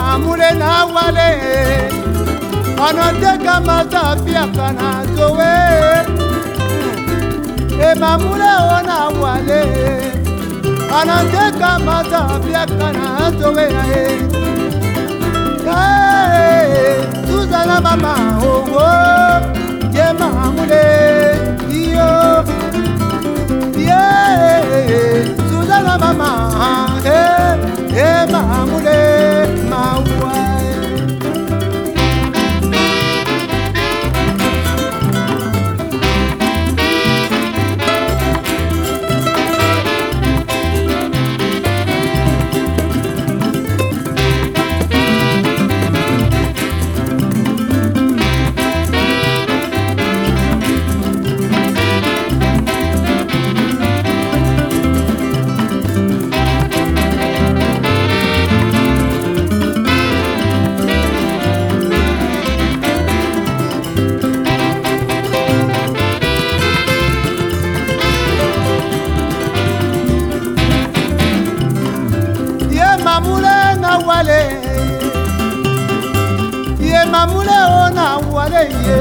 mamule na wale. Anateka mazapia kana zowe. E mamule ona wale. Anateka mazapia kana zowe ae Suzana mama oh oh ye mamule iyo. Yeah Suzana mama ye mamule o na wale ye.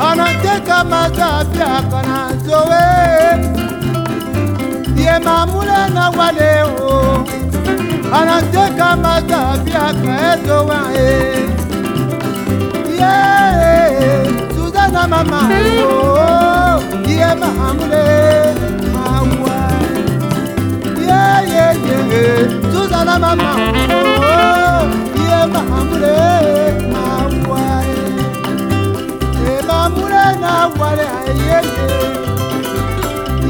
Anateka mazapya kana zowe. Ye mamule na wale o. Anateka mazapya kaezowa ye ye Suzana mama o. Ye mamule mawa yeah, yeah, yeah. Suzana mama, oh, wale, yeah.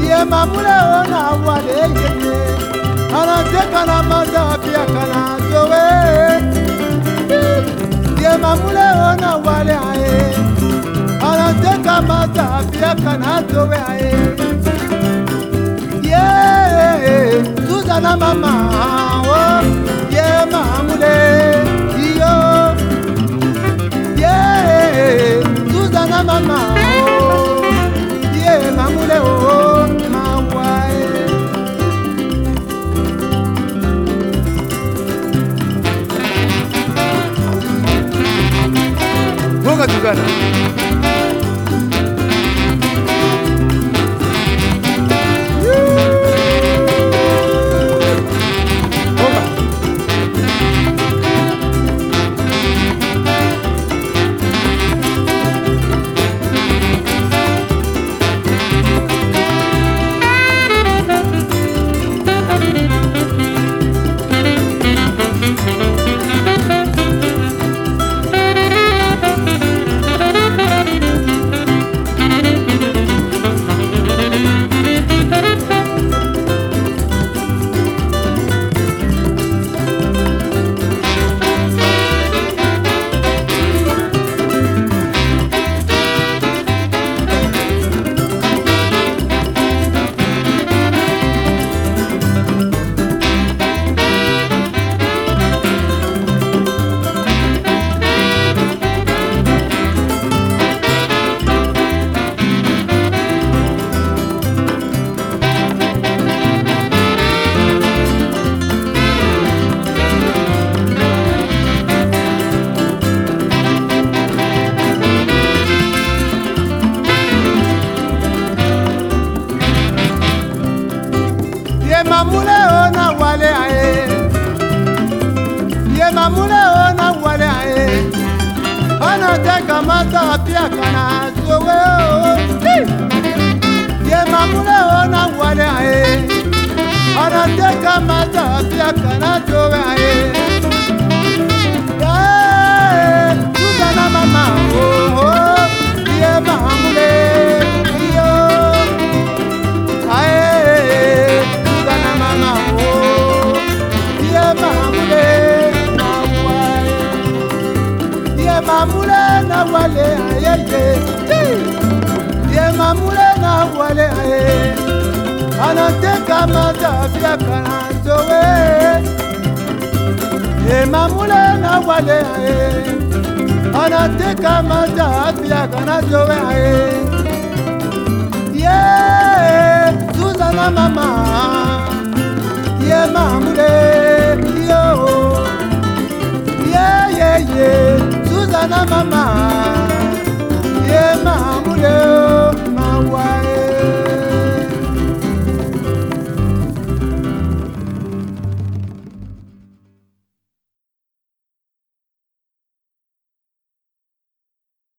Yeah, mamule oh, na wale, yeah, yeah. Anateka na maza pia kana zoe. Yeah, mamule oh, na wale, yeah. Anateka maza pia kana zoe, yeah. Yeah, Suzana mama, oh, yeah, mamule, iyo. Yeah, Suzana mama, Vuka ye mamule ona wale aye ana teka mata pia kana zowe o. Ye mamule ona wale aye ana teka mata pia kana zowe aye wale aye ye, ye mamule na wale aye, anateka mazafia kana zowe, ye mamule na wale aye, anateka mazafia kana zowe aye. Yeah, Suzana mama, yeah mamule yo, mama